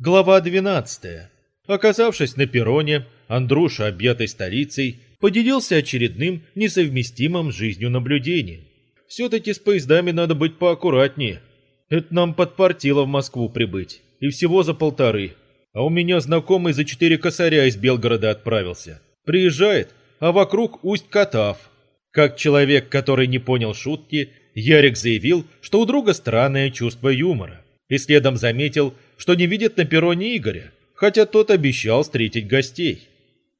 Глава 12. Оказавшись на перроне, Андруша, объятый столицей, поделился очередным несовместимым с жизнью наблюдением. Все-таки с поездами надо быть поаккуратнее. Это нам подпортило в Москву прибыть. И всего за полторы. А у меня знакомый за четыре косаря из Белгорода отправился. Приезжает, а вокруг Усть-Катав. Как человек, который не понял шутки, Ярик заявил, что у друга странное чувство юмора. И следом заметил, что не видит на перроне Игоря, хотя тот обещал встретить гостей.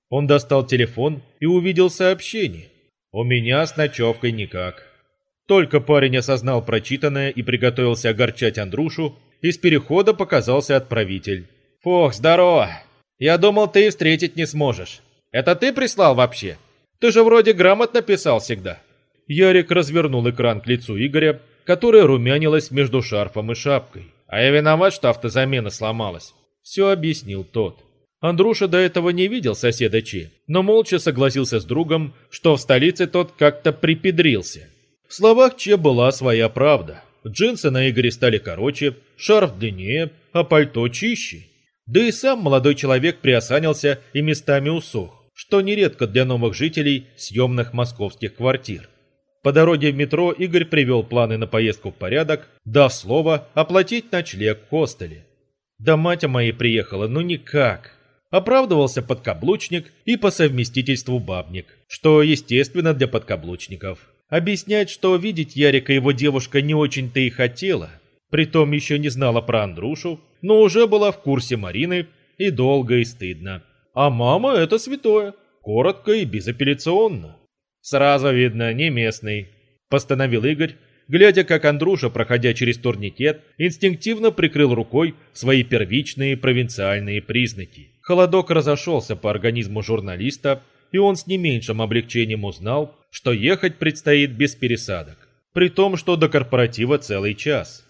Он достал телефон и увидел сообщение. «У меня с ночевкой никак». Только парень осознал прочитанное и приготовился огорчать Андрюшу, из перехода показался отправитель. «Фух, здорово! Я думал, ты встретить не сможешь. Это ты прислал вообще? Ты же вроде грамотно писал всегда». Ярик развернул экран к лицу Игоря, которая румянилась между шарфом и шапкой. А я виноват, что автозамена сломалась. Все объяснил тот. Андруша до этого не видел соседа Чи, но молча согласился с другом, что в столице тот как-то припедрился. В словах Че была своя правда. Джинсы на Игоре стали короче, шарф длиннее, а пальто чище. Да и сам молодой человек приосанился и местами усох, что нередко для новых жителей съемных московских квартир. По дороге в метро Игорь привел планы на поездку в порядок, дав слово оплатить ночлег в хостеле. Да мать моя приехала, ну никак. Оправдывался подкаблучник и по совместительству бабник, что естественно для подкаблучников. Объяснять, что видеть Ярика его девушка не очень-то и хотела, притом еще не знала про Андрушу, но уже была в курсе Марины и долго и стыдно. А мама это святое, коротко и безапелляционно. «Сразу видно, не местный», – постановил Игорь, глядя, как Андруша, проходя через турникет, инстинктивно прикрыл рукой свои первичные провинциальные признаки. Холодок разошелся по организму журналиста, и он с не меньшим облегчением узнал, что ехать предстоит без пересадок, при том, что до корпоратива целый час.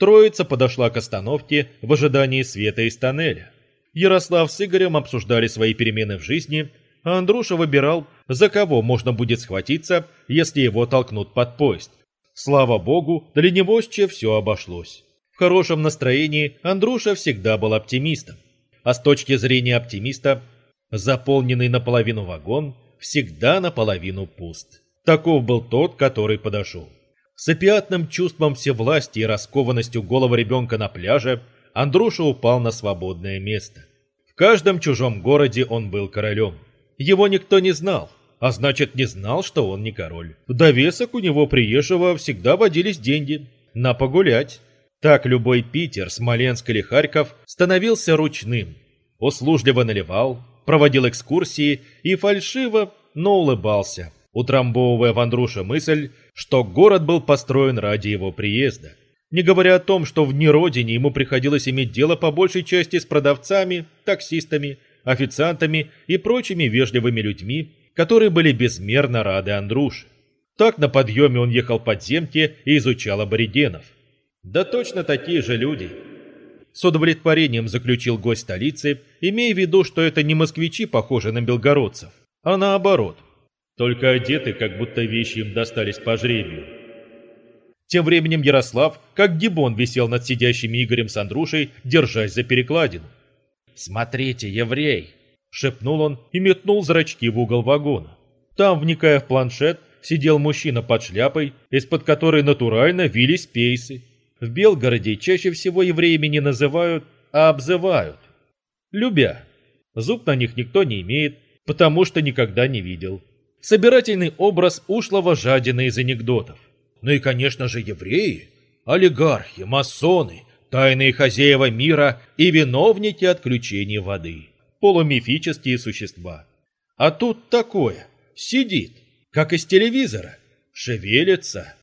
Троица подошла к остановке в ожидании света из тоннеля. Ярослав с Игорем обсуждали свои перемены в жизни а Андруша выбирал, за кого можно будет схватиться, если его толкнут под поезд. Слава богу, для него все обошлось. В хорошем настроении Андруша всегда был оптимистом. А с точки зрения оптимиста, заполненный наполовину вагон всегда наполовину пуст. Таков был тот, который подошел. С опиатным чувством всевластия и раскованностью голого ребенка на пляже Андруша упал на свободное место. В каждом чужом городе он был королем. Его никто не знал, а значит не знал, что он не король. В довесок у него приезжего всегда водились деньги. На погулять. Так любой Питер, Смоленск или Харьков становился ручным. Услужливо наливал, проводил экскурсии и фальшиво, но улыбался, утрамбовывая в Андруше мысль, что город был построен ради его приезда. Не говоря о том, что в неродине ему приходилось иметь дело по большей части с продавцами, таксистами, официантами и прочими вежливыми людьми, которые были безмерно рады Андруше. Так на подъеме он ехал подземки и изучал аборигенов. Да точно такие же люди. С удовлетворением заключил гость столицы, имея в виду, что это не москвичи, похожи на белгородцев, а наоборот. Только одеты, как будто вещи им достались по жребию. Тем временем Ярослав, как гибон, висел над сидящими Игорем с Андрушей, держась за перекладину. «Смотрите, еврей!» — шепнул он и метнул зрачки в угол вагона. Там, вникая в планшет, сидел мужчина под шляпой, из-под которой натурально вились пейсы. В Белгороде чаще всего евреями не называют, а обзывают. Любя. Зуб на них никто не имеет, потому что никогда не видел. Собирательный образ ушлого жадины из анекдотов. Ну и, конечно же, евреи, олигархи, масоны, тайные хозяева мира и виновники отключения воды, полумифические существа. А тут такое, сидит, как из телевизора, шевелится.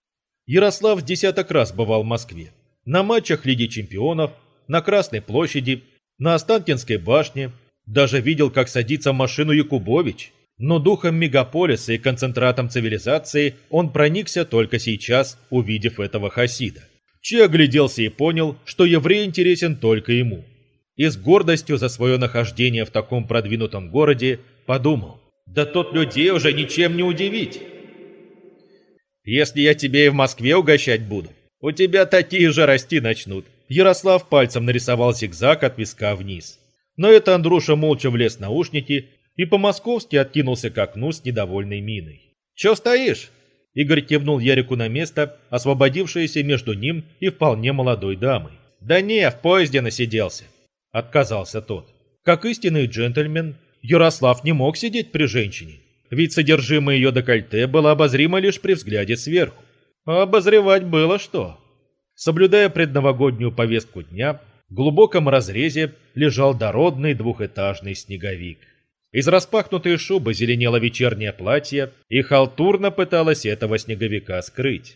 Ярослав десяток раз бывал в Москве, на матчах Лиги Чемпионов, на Красной площади, на Останкинской башне, даже видел, как садится в машину Якубович. Но духом мегаполиса и концентратом цивилизации он проникся только сейчас, увидев этого хасида. Че огляделся и понял, что еврей интересен только ему. И с гордостью за свое нахождение в таком продвинутом городе подумал, да тот людей уже ничем не удивить. Если я тебе и в Москве угощать буду, у тебя такие же расти начнут. Ярослав пальцем нарисовал зигзаг от виска вниз. Но это Андруша молча влез в наушники и по-московски откинулся к окну с недовольной миной. «Чё стоишь?» Игорь кивнул Ярику на место, освободившееся между ним и вполне молодой дамой. «Да не, в поезде насиделся», — отказался тот. Как истинный джентльмен, Ярослав не мог сидеть при женщине, ведь содержимое ее декольте было обозримо лишь при взгляде сверху. А обозревать было что? Соблюдая предновогоднюю повестку дня, в глубоком разрезе лежал дородный двухэтажный снеговик. Из распахнутой шубы зеленело вечернее платье, и халтурно пыталась этого снеговика скрыть.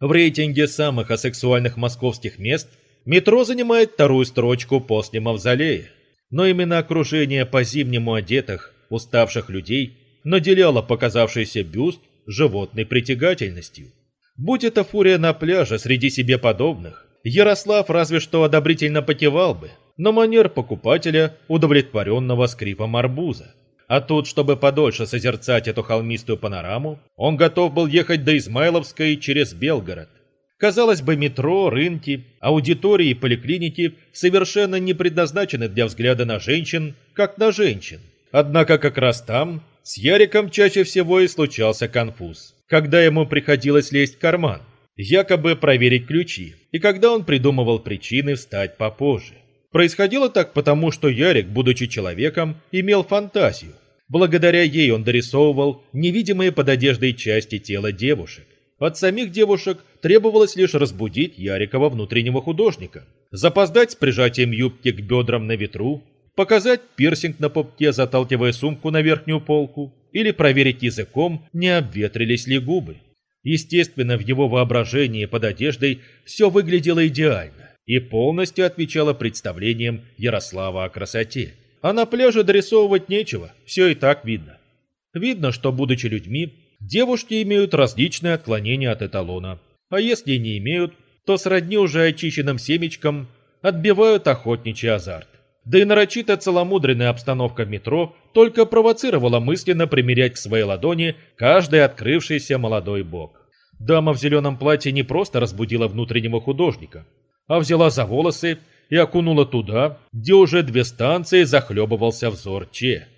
В рейтинге самых асексуальных московских мест метро занимает вторую строчку после Мавзолея. Но именно окружение по-зимнему одетых, уставших людей наделяло показавшийся бюст животной притягательностью. Будь это фурия на пляже среди себе подобных, Ярослав разве что одобрительно покивал бы, но манер покупателя, удовлетворенного скрипом арбуза. А тут, чтобы подольше созерцать эту холмистую панораму, он готов был ехать до Измайловской через Белгород. Казалось бы, метро, рынки, аудитории и поликлиники совершенно не предназначены для взгляда на женщин, как на женщин. Однако как раз там с Яриком чаще всего и случался конфуз, когда ему приходилось лезть в карман, якобы проверить ключи, и когда он придумывал причины встать попозже. Происходило так потому, что Ярик, будучи человеком, имел фантазию. Благодаря ей он дорисовывал невидимые под одеждой части тела девушек. От самих девушек требовалось лишь разбудить Ярикова внутреннего художника, запоздать с прижатием юбки к бедрам на ветру, показать пирсинг на попке, заталкивая сумку на верхнюю полку, или проверить языком, не обветрились ли губы. Естественно, в его воображении под одеждой все выглядело идеально и полностью отвечала представлениям Ярослава о красоте. А на пляже дорисовывать нечего, все и так видно. Видно, что, будучи людьми, девушки имеют различные отклонения от эталона. А если не имеют, то сродни уже очищенным семечкам отбивают охотничий азарт. Да и нарочито целомудренная обстановка метро только провоцировала мысленно примерять к своей ладони каждый открывшийся молодой бок. Дама в зеленом платье не просто разбудила внутреннего художника, а взяла за волосы и окунула туда, где уже две станции захлебывался взор Че.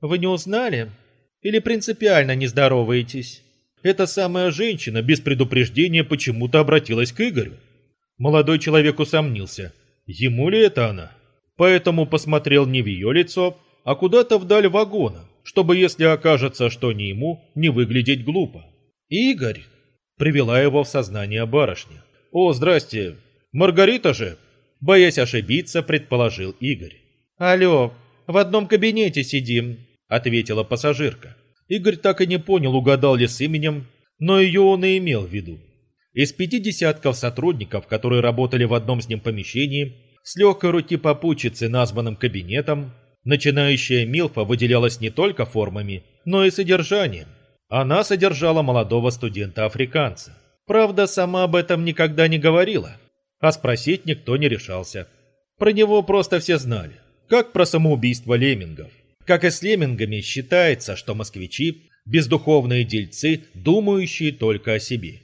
«Вы не узнали? Или принципиально не здороваетесь?» Эта самая женщина без предупреждения почему-то обратилась к Игорю. Молодой человек усомнился, ему ли это она? Поэтому посмотрел не в ее лицо, а куда-то вдаль вагона, чтобы, если окажется, что не ему, не выглядеть глупо. «Игорь!» — привела его в сознание барышня. «О, здрасте! Маргарита же!» Боясь ошибиться, предположил Игорь. «Алло, в одном кабинете сидим», — ответила пассажирка. Игорь так и не понял, угадал ли с именем, но ее он и имел в виду. Из пяти десятков сотрудников, которые работали в одном с ним помещении, с легкой руки попутчицы, названным кабинетом, начинающая Милфа выделялась не только формами, но и содержанием. Она содержала молодого студента-африканца. Правда, сама об этом никогда не говорила, а спросить никто не решался. Про него просто все знали, как про самоубийство леммингов. Как и с леммингами считается, что москвичи – бездуховные дельцы, думающие только о себе.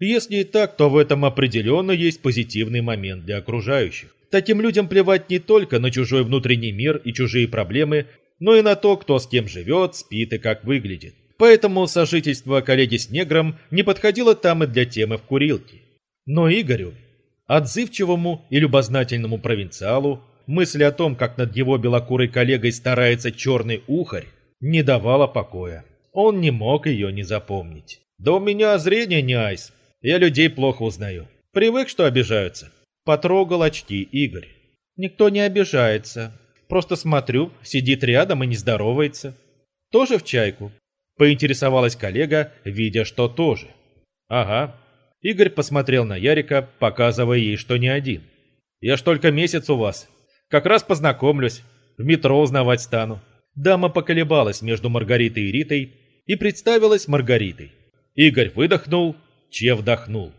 Если и так, то в этом определенно есть позитивный момент для окружающих. Таким людям плевать не только на чужой внутренний мир и чужие проблемы, но и на то, кто с кем живет, спит и как выглядит поэтому сожительство коллеги с негром не подходило там и для темы в курилке. Но Игорю, отзывчивому и любознательному провинциалу, мысль о том, как над его белокурой коллегой старается черный ухарь, не давала покоя. Он не мог ее не запомнить. «Да у меня зрение не айс. Я людей плохо узнаю. Привык, что обижаются». Потрогал очки Игорь. «Никто не обижается. Просто смотрю, сидит рядом и не здоровается. Тоже в чайку?» Поинтересовалась коллега, видя, что тоже. Ага. Игорь посмотрел на Ярика, показывая ей, что не один. Я ж только месяц у вас. Как раз познакомлюсь. В метро узнавать стану. Дама поколебалась между Маргаритой и Ритой и представилась Маргаритой. Игорь выдохнул, Че вдохнул.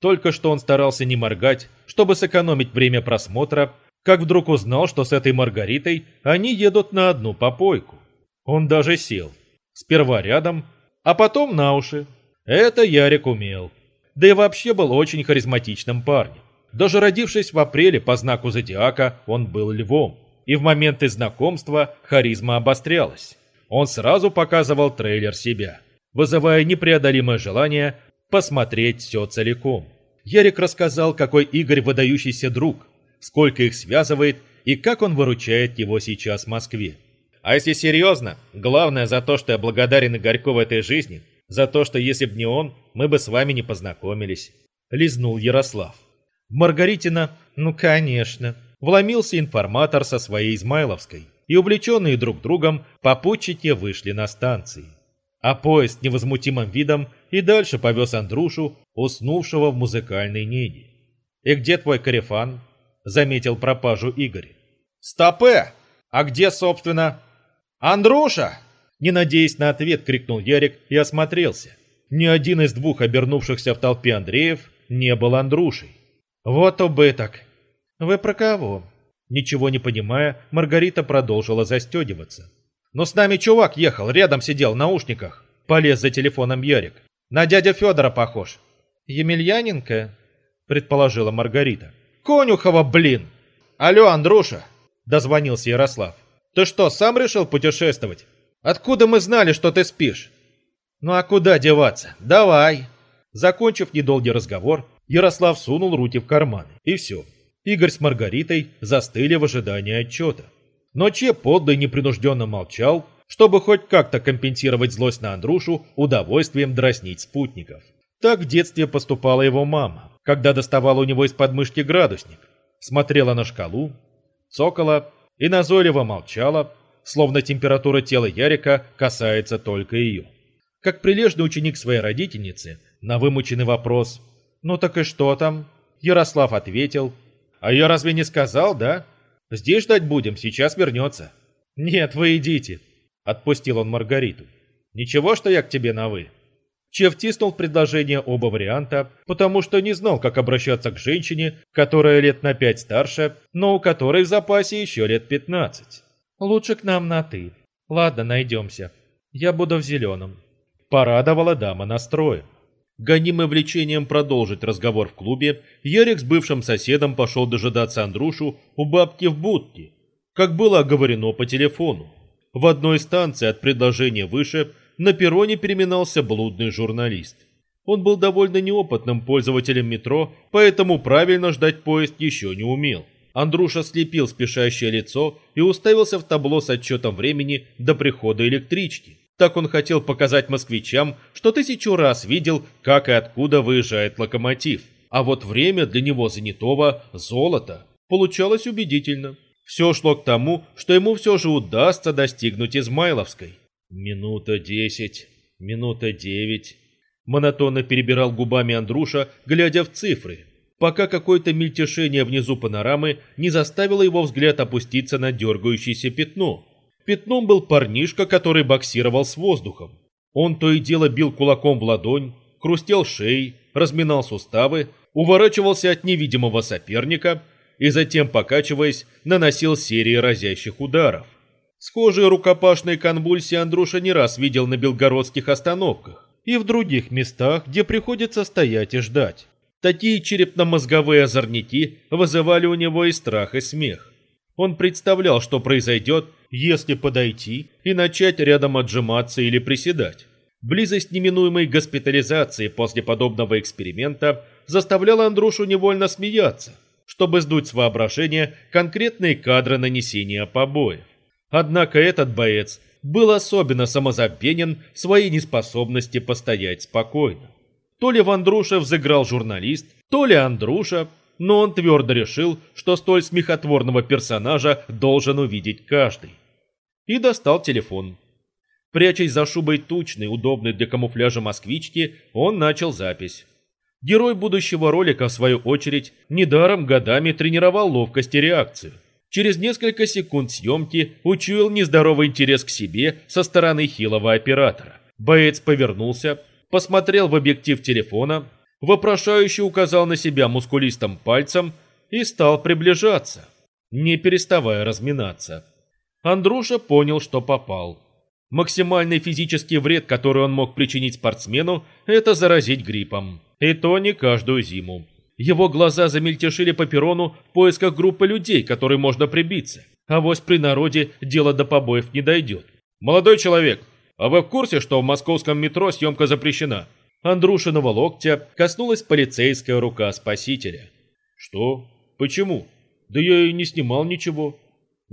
Только что он старался не моргать, чтобы сэкономить время просмотра, как вдруг узнал, что с этой Маргаритой они едут на одну попойку. Он даже сел. Сперва рядом, а потом на уши. Это Ярик умел. Да и вообще был очень харизматичным парнем. Даже родившись в апреле по знаку зодиака, он был львом. И в моменты знакомства харизма обострялась. Он сразу показывал трейлер себя, вызывая непреодолимое желание посмотреть все целиком. Ярик рассказал, какой Игорь выдающийся друг, сколько их связывает и как он выручает его сейчас в Москве. А если серьезно, главное за то, что я благодарен Игорьку в этой жизни, за то, что если б не он, мы бы с вами не познакомились. Лизнул Ярослав. Маргаритина, ну конечно. Вломился информатор со своей Измайловской, и увлеченные друг другом попутчики вышли на станции. А поезд невозмутимым видом и дальше повез Андрушу, уснувшего в музыкальной неге. «И где твой корефан?» — заметил пропажу Игорь. «Стопе! А где, собственно?» «Андруша!» Не надеясь на ответ, крикнул Ярик и осмотрелся. Ни один из двух обернувшихся в толпе Андреев не был Андрушей. «Вот убыток!» «Вы про кого?» Ничего не понимая, Маргарита продолжила застегиваться. «Но с нами чувак ехал, рядом сидел в наушниках!» Полез за телефоном Ярик. «На дядя Федора похож!» «Емельяненко?» Предположила Маргарита. «Конюхова, блин!» «Алло, Андруша!» Дозвонился Ярослав. «Ты что, сам решил путешествовать? Откуда мы знали, что ты спишь?» «Ну а куда деваться? Давай!» Закончив недолгий разговор, Ярослав сунул руки в карманы. И все. Игорь с Маргаритой застыли в ожидании отчета. Но Че подлый непринужденно молчал, чтобы хоть как-то компенсировать злость на Андрушу удовольствием дразнить спутников. Так в детстве поступала его мама, когда доставала у него из подмышки градусник, смотрела на шкалу, цокала и назойливо молчала, словно температура тела Ярика касается только ее. Как прилежный ученик своей родительницы, на вымученный вопрос «Ну так и что там?» Ярослав ответил «А я разве не сказал, да? Здесь ждать будем, сейчас вернется». «Нет, вы идите», — отпустил он Маргариту. «Ничего, что я к тебе на «вы». Че втиснул в предложение оба варианта, потому что не знал, как обращаться к женщине, которая лет на пять старше, но у которой в запасе еще лет пятнадцать. «Лучше к нам на «ты». Ладно, найдемся. Я буду в зеленом». Порадовала дама настроем. Гонимый влечением продолжить разговор в клубе, Ярик с бывшим соседом пошел дожидаться Андрушу у бабки в будке, как было оговорено по телефону. В одной станции от предложения выше – на перроне переминался блудный журналист. Он был довольно неопытным пользователем метро, поэтому правильно ждать поезд еще не умел. Андруша слепил спешащее лицо и уставился в табло с отчетом времени до прихода электрички. Так он хотел показать москвичам, что тысячу раз видел, как и откуда выезжает локомотив. А вот время для него занятого – золото. Получалось убедительно. Все шло к тому, что ему все же удастся достигнуть Измайловской. Минута десять, минута девять. Монотонно перебирал губами Андруша, глядя в цифры, пока какое-то мельтешение внизу панорамы не заставило его взгляд опуститься на дергающееся пятно. Пятном был парнишка, который боксировал с воздухом. Он то и дело бил кулаком в ладонь, хрустел шеей, разминал суставы, уворачивался от невидимого соперника и затем, покачиваясь, наносил серии разящих ударов. Схожие рукопашные конвульсии Андруша не раз видел на белгородских остановках и в других местах, где приходится стоять и ждать. Такие черепно-мозговые озорники вызывали у него и страх, и смех. Он представлял, что произойдет, если подойти и начать рядом отжиматься или приседать. Близость неминуемой госпитализации после подобного эксперимента заставляла Андрушу невольно смеяться, чтобы сдуть с воображения конкретные кадры нанесения побоев. Однако этот боец был особенно самозабвенен в своей неспособности постоять спокойно. То ли в Андруша взыграл журналист, то ли Андруша, но он твердо решил, что столь смехотворного персонажа должен увидеть каждый. И достал телефон. Прячась за шубой тучной, удобной для камуфляжа москвички, он начал запись. Герой будущего ролика, в свою очередь, недаром годами тренировал ловкость и реакцию. Через несколько секунд съемки учуял нездоровый интерес к себе со стороны хилого оператора. Боец повернулся, посмотрел в объектив телефона, вопрошающе указал на себя мускулистым пальцем и стал приближаться, не переставая разминаться. Андруша понял, что попал. Максимальный физический вред, который он мог причинить спортсмену, это заразить гриппом. И то не каждую зиму. Его глаза замельтешили по перрону в поисках группы людей, которой можно прибиться. А вось при народе дело до побоев не дойдет. «Молодой человек, а вы в курсе, что в московском метро съемка запрещена?» Андрушиного локтя коснулась полицейская рука спасителя. «Что? Почему? Да я и не снимал ничего».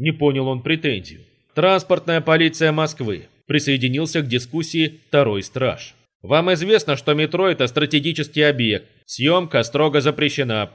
Не понял он претензию. «Транспортная полиция Москвы», присоединился к дискуссии второй страж. «Вам известно, что метро – это стратегический объект. Съемка строго запрещена.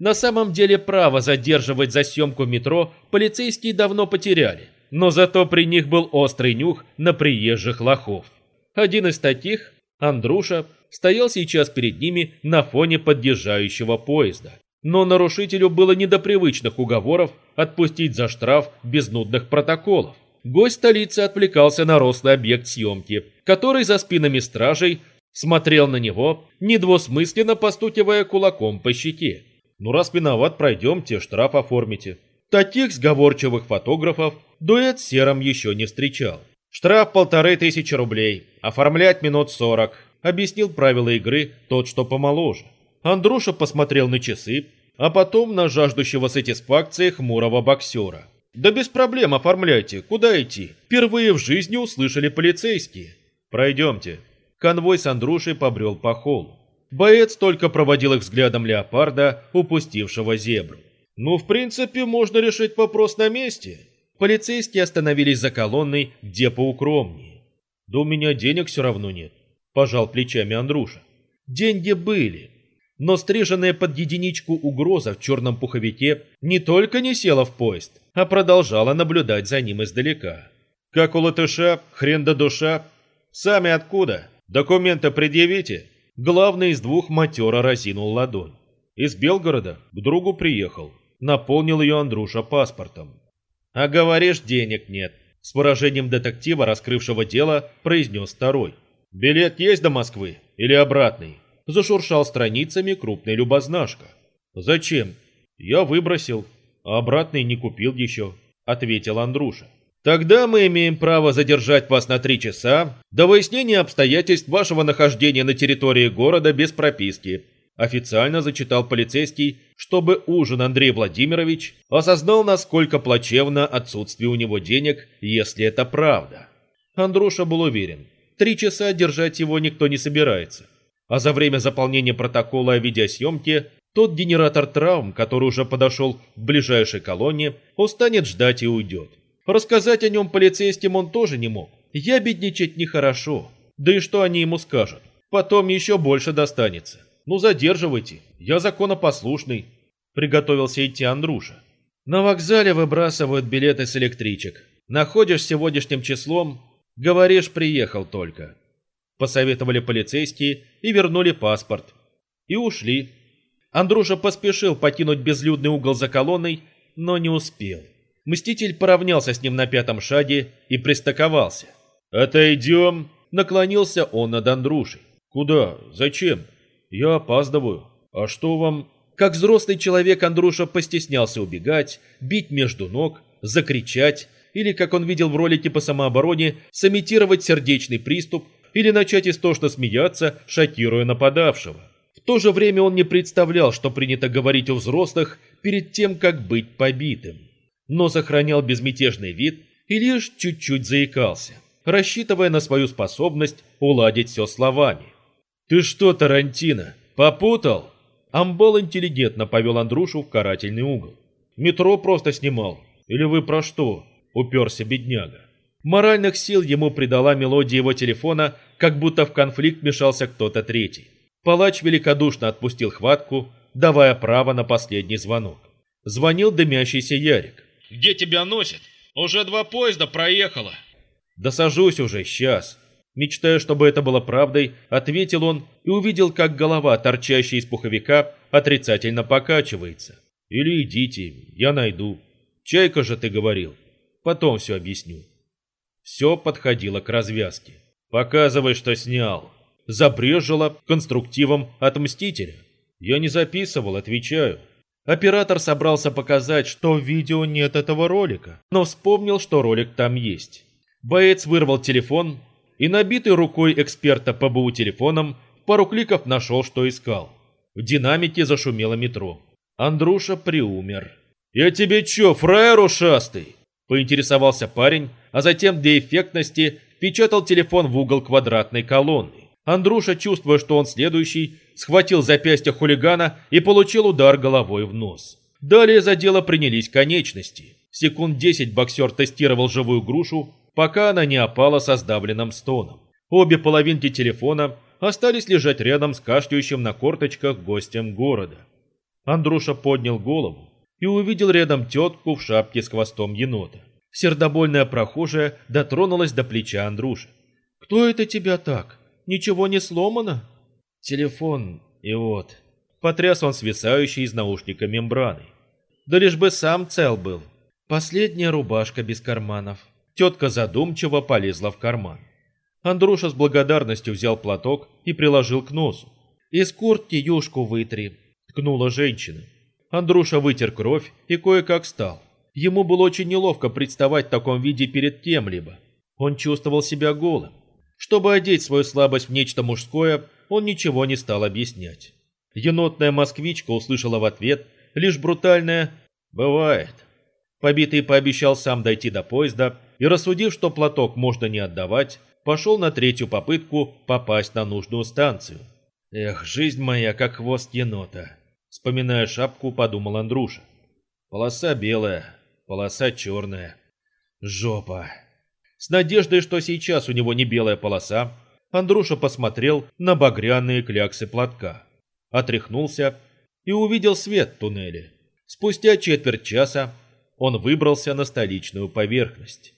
На самом деле право задерживать за съемку метро полицейские давно потеряли, но зато при них был острый нюх на приезжих лохов. Один из таких, Андруша, стоял сейчас перед ними на фоне подъезжающего поезда. Но нарушителю было не до привычных уговоров отпустить за штраф без нудных протоколов. Гость столицы отвлекался на рослый объект съемки, который за спинами стражей смотрел на него, недвусмысленно постукивая кулаком по щеке. Ну раз виноват, пройдемте, штраф оформите. Таких сговорчивых фотографов дуэт с Сером еще не встречал. Штраф полторы тысячи рублей, оформлять минут сорок, объяснил правила игры тот, что помоложе. Андруша посмотрел на часы, а потом на жаждущего сатисфакции хмурого боксера. «Да без проблем оформляйте, куда идти? Впервые в жизни услышали полицейские. Пройдемте». Конвой с Андрушей побрел по холлу. Боец только проводил их взглядом леопарда, упустившего зебру. «Ну, в принципе, можно решить вопрос на месте». Полицейские остановились за колонной, где поукромнее. «Да у меня денег все равно нет», – пожал плечами Андруша. Деньги были, но стриженная под единичку угроза в черном пуховике не только не села в поезд, а продолжала наблюдать за ним издалека. «Как у латыша, хрен да душа. Сами откуда? Документы предъявите?» Главный из двух матера разинул ладонь. Из Белгорода к другу приехал. Наполнил ее Андруша паспортом. «А говоришь, денег нет», — с выражением детектива, раскрывшего дело, произнес второй. «Билет есть до Москвы или обратный?» Зашуршал страницами крупный любознашка. «Зачем?» «Я выбросил, а обратный не купил еще», — ответил Андруша. Тогда мы имеем право задержать вас на три часа до выяснения обстоятельств вашего нахождения на территории города без прописки. Официально зачитал полицейский, чтобы ужин Андрей Владимирович осознал, насколько плачевно отсутствие у него денег, если это правда. Андруша был уверен, три часа держать его никто не собирается. А за время заполнения протокола о видеосъемке тот генератор травм, который уже подошел к ближайшей колонне, устанет ждать и уйдет. Рассказать о нем полицейским он тоже не мог. Я бедничать нехорошо. Да и что они ему скажут? Потом еще больше достанется. Ну задерживайте, я законопослушный. Приготовился идти Андруша. На вокзале выбрасывают билеты с электричек. Находишь сегодняшним числом, говоришь, приехал только. Посоветовали полицейские и вернули паспорт. И ушли. Андруша поспешил покинуть безлюдный угол за колонной, но не успел. Мститель поравнялся с ним на пятом шаге и пристыковался. «Отойдем!» – наклонился он над Андрушей. «Куда? Зачем? Я опаздываю. А что вам...» Как взрослый человек Андруша постеснялся убегать, бить между ног, закричать, или, как он видел в ролике по самообороне, сымитировать сердечный приступ или начать истошно смеяться, шокируя нападавшего. В то же время он не представлял, что принято говорить у взрослых перед тем, как быть побитым но сохранял безмятежный вид и лишь чуть-чуть заикался, рассчитывая на свою способность уладить все словами. «Ты что, Тарантино, попутал?» Амбал интеллигентно повел Андрушу в карательный угол. «Метро просто снимал. Или вы про что?» – уперся бедняга. Моральных сил ему придала мелодия его телефона, как будто в конфликт мешался кто-то третий. Палач великодушно отпустил хватку, давая право на последний звонок. Звонил дымящийся Ярик. Где тебя носит? Уже два поезда проехало. Да сажусь уже, сейчас. Мечтая, чтобы это было правдой, ответил он и увидел, как голова, торчащая из пуховика, отрицательно покачивается. Или идите, я найду. Чайка же ты говорил. Потом все объясню. Все подходило к развязке. Показывай, что снял. Забрежило конструктивом от Мстителя. Я не записывал, отвечаю. Оператор собрался показать, что в видео нет этого ролика, но вспомнил, что ролик там есть. Боец вырвал телефон и, набитый рукой эксперта по БУ телефоном, пару кликов нашел, что искал. В динамике зашумело метро. Андруша приумер. «Я тебе чё, фраер ушастый?» Поинтересовался парень, а затем для эффектности впечатал телефон в угол квадратной колонны. Андруша, чувствуя, что он следующий, схватил запястье хулигана и получил удар головой в нос. Далее за дело принялись конечности. Секунд 10 боксер тестировал живую грушу, пока она не опала со сдавленным стоном. Обе половинки телефона остались лежать рядом с кашляющим на корточках гостем города. Андруша поднял голову и увидел рядом тетку в шапке с хвостом енота. Сердобольная прохожая дотронулась до плеча Андруши. «Кто это тебя так? Ничего не сломано?» «Телефон, и вот». Потряс он свисающий из наушника мембраной. «Да лишь бы сам цел был. Последняя рубашка без карманов». Тетка задумчиво полезла в карман. Андруша с благодарностью взял платок и приложил к носу. «Из куртки юшку вытри», — ткнула женщина. Андруша вытер кровь и кое-как встал. Ему было очень неловко представать в таком виде перед кем-либо. Он чувствовал себя голым. Чтобы одеть свою слабость в нечто мужское, он ничего не стал объяснять. Енотная москвичка услышала в ответ лишь брутальное «бывает». Побитый пообещал сам дойти до поезда и, рассудив, что платок можно не отдавать, пошел на третью попытку попасть на нужную станцию. «Эх, жизнь моя, как хвост енота!» Вспоминая шапку, подумал Андруша. Полоса белая, полоса черная. Жопа. С надеждой, что сейчас у него не белая полоса, Андруша посмотрел на багряные кляксы платка. Отряхнулся и увидел свет в туннеле. Спустя четверть часа он выбрался на столичную поверхность.